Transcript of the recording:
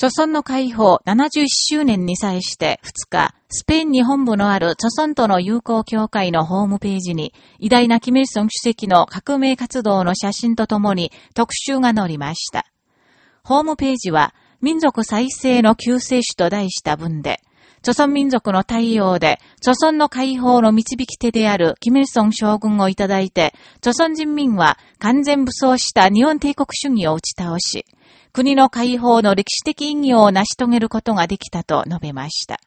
著村の解放71周年に際して2日、スペインに本部のある著村との友好協会のホームページに、偉大なキム・イルソン主席の革命活動の写真とともに特集が載りました。ホームページは、民族再生の救世主と題した文で、著村民族の対応で、著村の解放の導き手であるキム・イルソン将軍をいただいて、著村人民は完全武装した日本帝国主義を打ち倒し、国の解放の歴史的意義を成し遂げることができたと述べました。